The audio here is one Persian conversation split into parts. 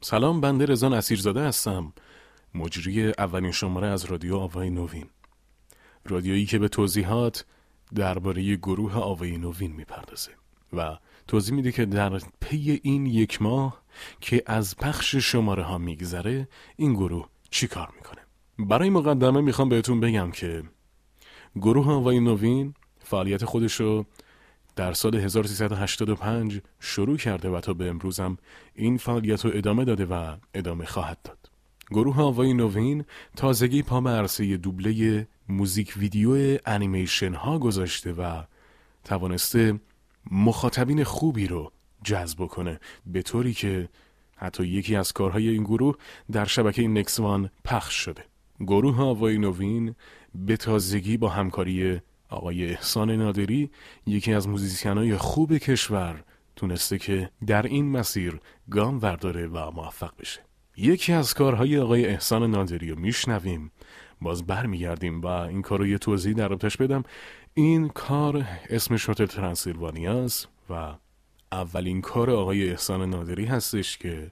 سلام بنده رزان اسیرزاده هستم. مجری اولین شماره از رادیو آوای نوین. رادیویی که به توضیحات درباره گروه آوای نوین می‌پردازه و توضیح میده که در پی این یک ماه که از پخش شماره ها میگذره این گروه چی کار می‌کنه؟ برای مقدمه می‌خوام بهتون بگم که گروه آوای نوین فعالیت خودشو در سال 1385 شروع کرده و تا به امروزم این فعالیت رو ادامه داده و ادامه خواهد داد. گروه آوای نوین تازگی پا به عرصه دوبله موزیک ویدیو انیمیشن ها گذاشته و توانسته مخاطبین خوبی رو جذب کنه به طوری که حتی یکی از کارهای این گروه در شبکه نکسوان پخش شده. گروه آوای نوین به تازگی با همکاری آقای احسان نادری یکی از موزیسینهای خوب کشور تونسته که در این مسیر گام ورداره و موفق بشه. یکی از کارهای آقای احسان نادری رو میشنویم. باز برمیگردیم و این کار رو یه توضیح در ربطش بدم. این کار اسمش هتل ترانسیلوانیا است و اولین کار آقای احسان نادری هستش که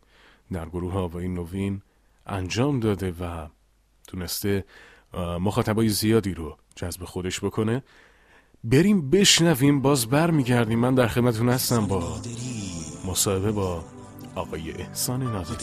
در گروه آوای نوین انجام داده و تونسته مخاطبای زیادی رو جذب خودش بکنه. بریم بشنویم باز بر میگردیم من در خدمتتون هستم با مصاحبه با آقای احسان نادری.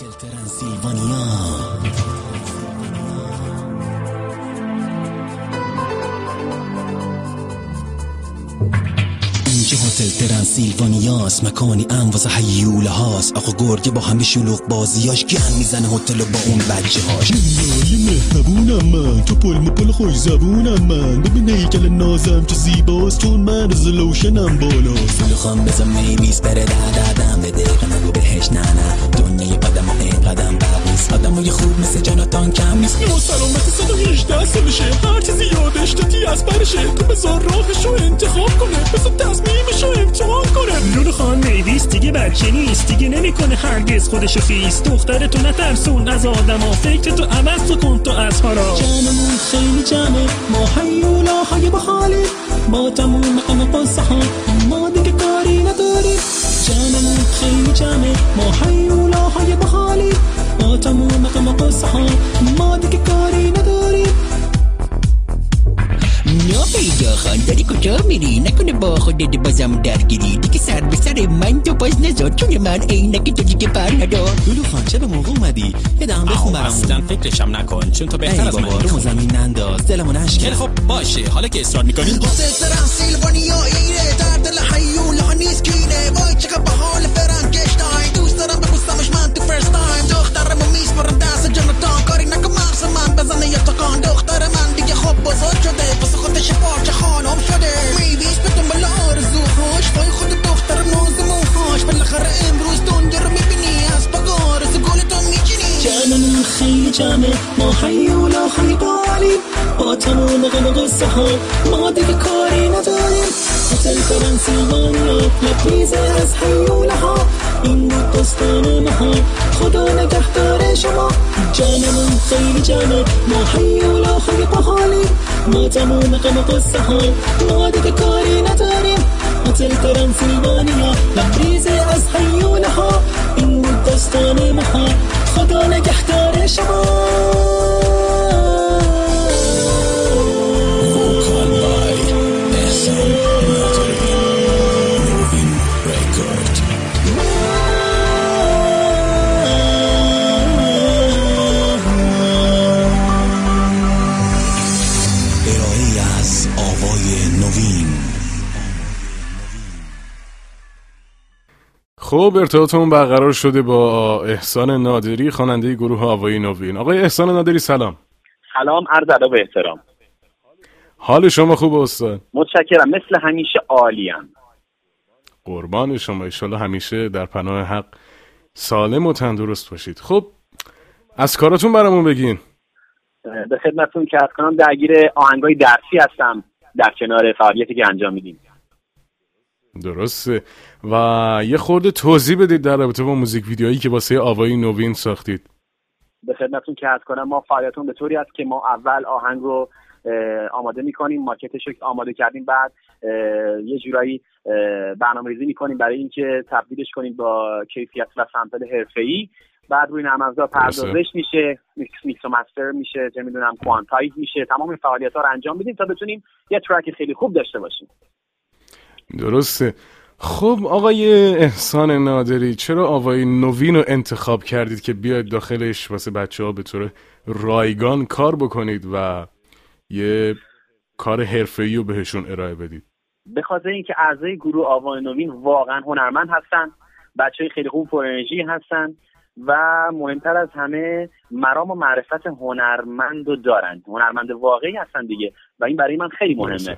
هتل ترانسیلوانیاس مکانی ام واسه حیوله هاست. آقا گرگه با همه شلوغ بازیاش گن می‌زنه هتل با اون بچه هاش مهربونم من. تو پل مپل خوش زبونم من. ببین هیکل نازم چه زیباست. چون من رزولوشنم بالاست. پول خواهم بزن میمیز بره دردم به دقیقه نگو بهش نه نه. دنیای قدم و این قدم برقیست آدم خوب مثل جاناتان کم نیست. یا سلامت 118 سالشه هر چیزی یادش تتی از برشه. تو بذار راهشو انتخاب کنه. بذار تصمیمشو امتحان کنه. لولو خان میویس دیگه بچه نیست. دیگه نمی‌کنه هرگز خودشو خیس. دختر تو نترسون. از آدما فکر تو عوض تو کن تو از هارا جمعمون خیلی جمعه. ما حیولا های بخالی با تموم قصه ها ما دیگه کاری نداریم. جمعمون خیلی جمعه. ما حیولا های بخالی با تموم مقام قصه ها. ما دیگه کاری نداریم. یا پیدا خان داری کجا میری؟ نکنه با خودت بازم درگیری. دیگه سر به سر من تو باز نزار. چون من عینک تو دیگه بر ندار لولو خان چه به موقع اومدی؟ یه دهم بخون برامون. اصلا فکرشم نکن. چون تو بهتر از من. رو زمین ننداز. دلمو نشکن خب باشه. حالا که اصرار می‌کنی. هتل ترانسیلوانیا ایره. در دل حیول تکان دختر من دیگه خب بزرگ شده. واسه خودش پارچه خانم شده. میویس به دنبال آرزوهاش وای خود دختر ناز موهاش بالاخره امروز دنیا رو می‌بینی. از پا آرزو گل تو میچینی. جمعمون خیلی جمعه ما حیولا های بالی. با تمام غم قصه ها ما دیگه کاری نداریم. هتل ترانسیلوانیا لبریزه از حیوله ها. این بود داستان ما. خدا نگهدار شما. جمعمون خیلی جمعه ما حیولا های باحالی ما تمام غم قصه ها. ما دیگه کاری نداریم. هتل ترانسیلوانیا لبریزه از حیوله ها. این بود داستان ما. خدا نگهدار شما. آوای نوین. خب ارتباطمون برقرار شده با احسان نادری خواننده گروه آوای نوین. آقای احسان نادری سلام. سلام عرض ادب و احترام. حال شما خوب استاد؟ متشکرم مثل همیشه عالیم. قربان شما ایشالا همیشه در پناه حق سالم و تندرست باشید. خب از کاراتون برامون بگین. به خدمتتون که از کنم درگیر آهنگای درسی هستم. در کنار فعالیتی که انجام میدیم. درسته. و یه خورده توضیح بدید در رابطه با موزیک ویدیویی که واسه آوای نوین ساختید. به خدمتتون که از کنم ما فعالیتون به طوری است که ما اول آهنگ رو آماده می‌کنیم ماکتش رو آماده کردیم بعد یه جورایی برنامه ریزی می‌کنیم برای اینکه تبدیلش کنیم با کیفیت و سمپل حرفه‌ای. بعد روی نرم افزار درسته. پردازش میشه mix mix و master میشه چه می‌دونم quantize میشه تمام این فعالیت ها رو انجام بدیم تا بتونیم یه track خیلی خوب داشته باشیم. درسته. خب آقای احسان نادری چرا آوای نوین رو انتخاب کردید که بیاید داخلش واسه بچه ها به طور رایگان کار بکنید و یه کار حرفه‌ای رو بهشون ارائه بدید؟ به خاطر اینکه اعضای گروه آوای نوین واقعا هنرمند هستن بچه خیلی خوب پر انرژی هستن و مهمتر از همه مرام و معرفت هنرمند رو دارن. هنرمند واقعی هستن دیگه و این برای من خیلی مهمه.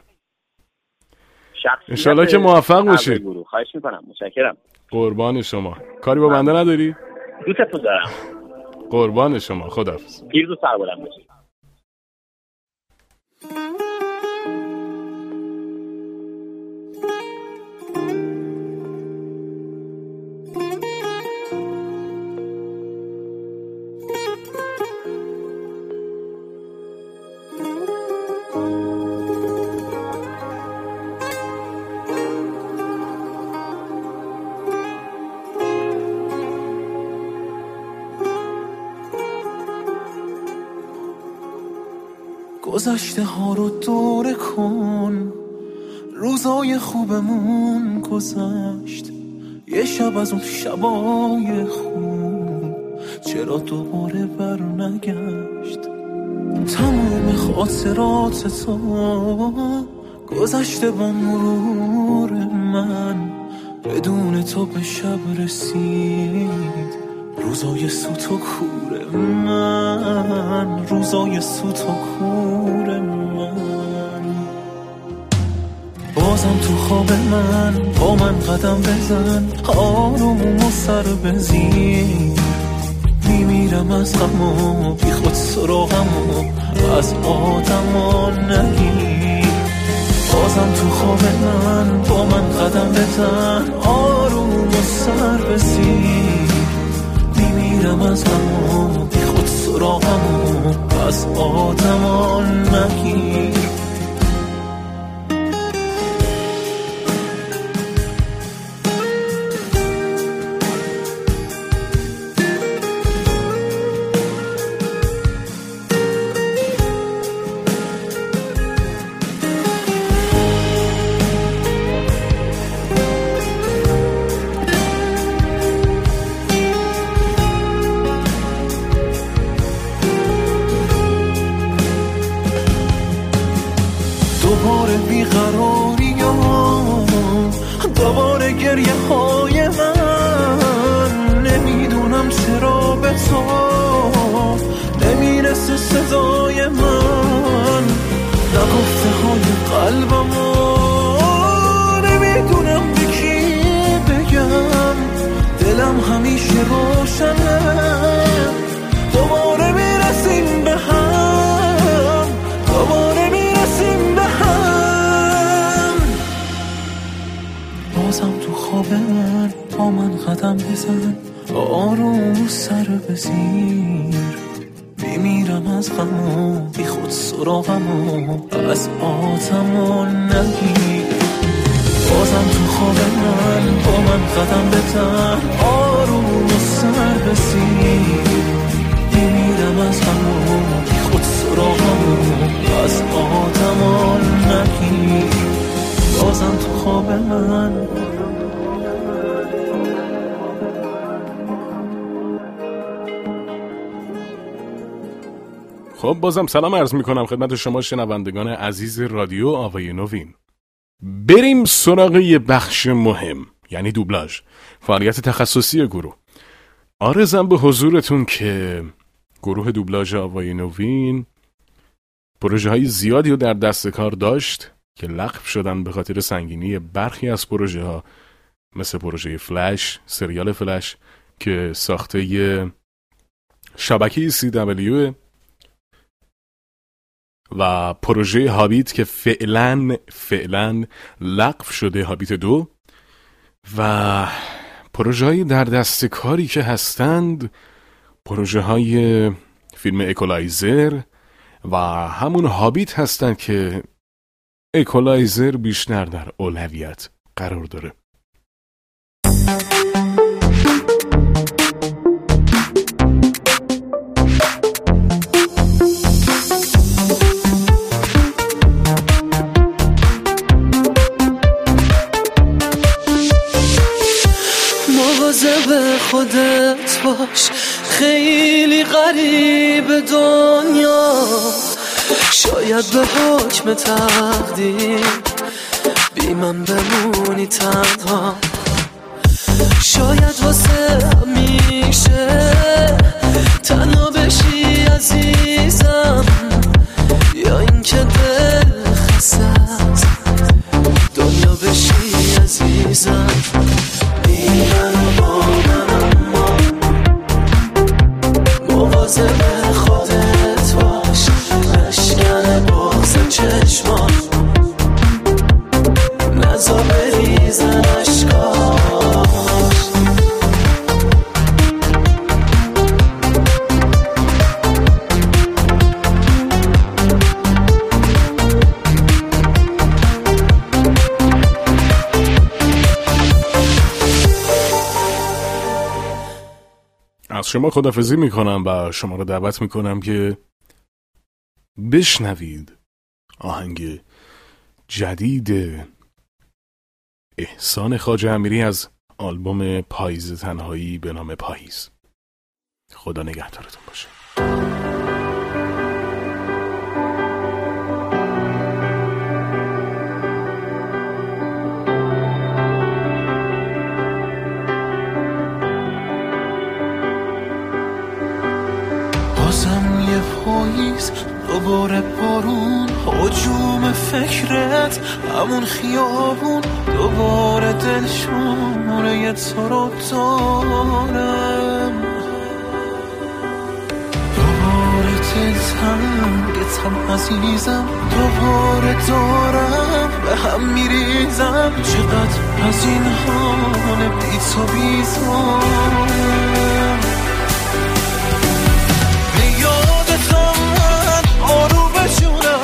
انشالله که موفق باشید. خواهش می‌کنم. متشکرم. قربان شما. کاری با بنده نداری؟ دوستتون دارم. قربان شما. خداحافظ. پیروز و سربلند باشید. گذشته ها رو دوره کن. روزای خوبمون گذشت. یه شب از اون شبای خوب چرا دوباره بر نگشت؟ تموم خاطرات تو گذشته با مرور من. بدون تو به شب رسید. روزای سوت و کور من روزای سوت و کور من. بازم تو خواب من با من قدم بزن آروم و سر بزیر میمیرم از غم و بی خود سراغم و از آدم نگیر بازم تو خواب من با من قدم بزن آروم و سر بزیر میمیرم از غم و بی خود سراغم و از دوباره بیقراری دوباره گریه های قدم بزن. آروم سر بزیر. میمیرم از غم و بی خود سراغم و از آتم و نگیر. بازم تو خواب من با من قدم بزن آروم سر بزیر. میمیرم از غم و بی خود سراغم و از آدم نگیر. بازم تو خواب من خب بازم سلام عرض می کنم خدمت شما شنوندگان عزیز رادیو آوای نوین. بریم سراغ یه بخش مهم یعنی دوبلاژ فعالیت تخصصی گروه. آرزم به حضورتون که گروه دوبلاژ آوای نوین پروژه های زیادی رو در دست کار داشت که لغو شدن به خاطر سنگینی برخی از پروژه ها مثل پروژه فلش سریال فلش که ساخته شبکه CW و پروژه هابیت که فعلا فعلا لغو شده هابیت دو و پروژه در دست کاری که هستند پروژه های فیلم اکولایزر و همون هابیت هستند که اکولایزر بیشتر در اولویت قرار داره. غریب دنیا. شاید به حکم تقدیر بی من بمونی تنها. شاید واسه همیشه تنها بشی عزیزم شما خدافزی می‌کنم و شما رو دعوت می‌کنم که بشنوید آهنگ جدید احسان خاج امیری از آلبوم پاییز تنهایی به نام پاییز. خدا نگهدارتون باشه. پاییز دوباره بارون حجوم فکرت همون خیابون. دوباره دل شونه تو رو دارم. دوباره دل تنگتم عزیزم دوباره دارم به هم میریزم. چقدر از این حال بی تو بیزارم. آروم بشونم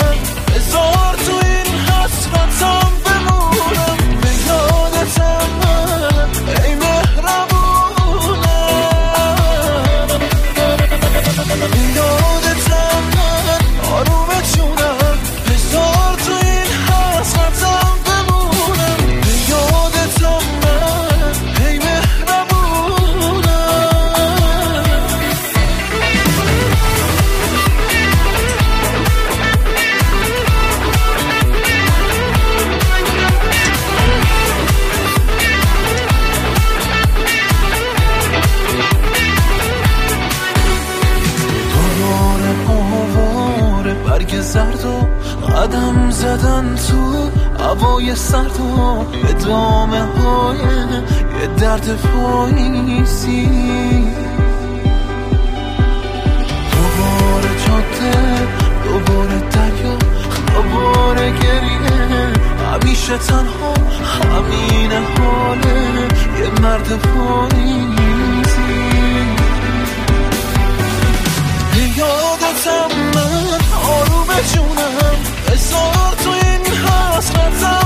مرد پاییسی دوباره جاده دوباره دریا دوباره گریه. همیشه تنها همین حاله. یه مرد پاییسی یادتم من آروم جونم. بذار تو این حسرتم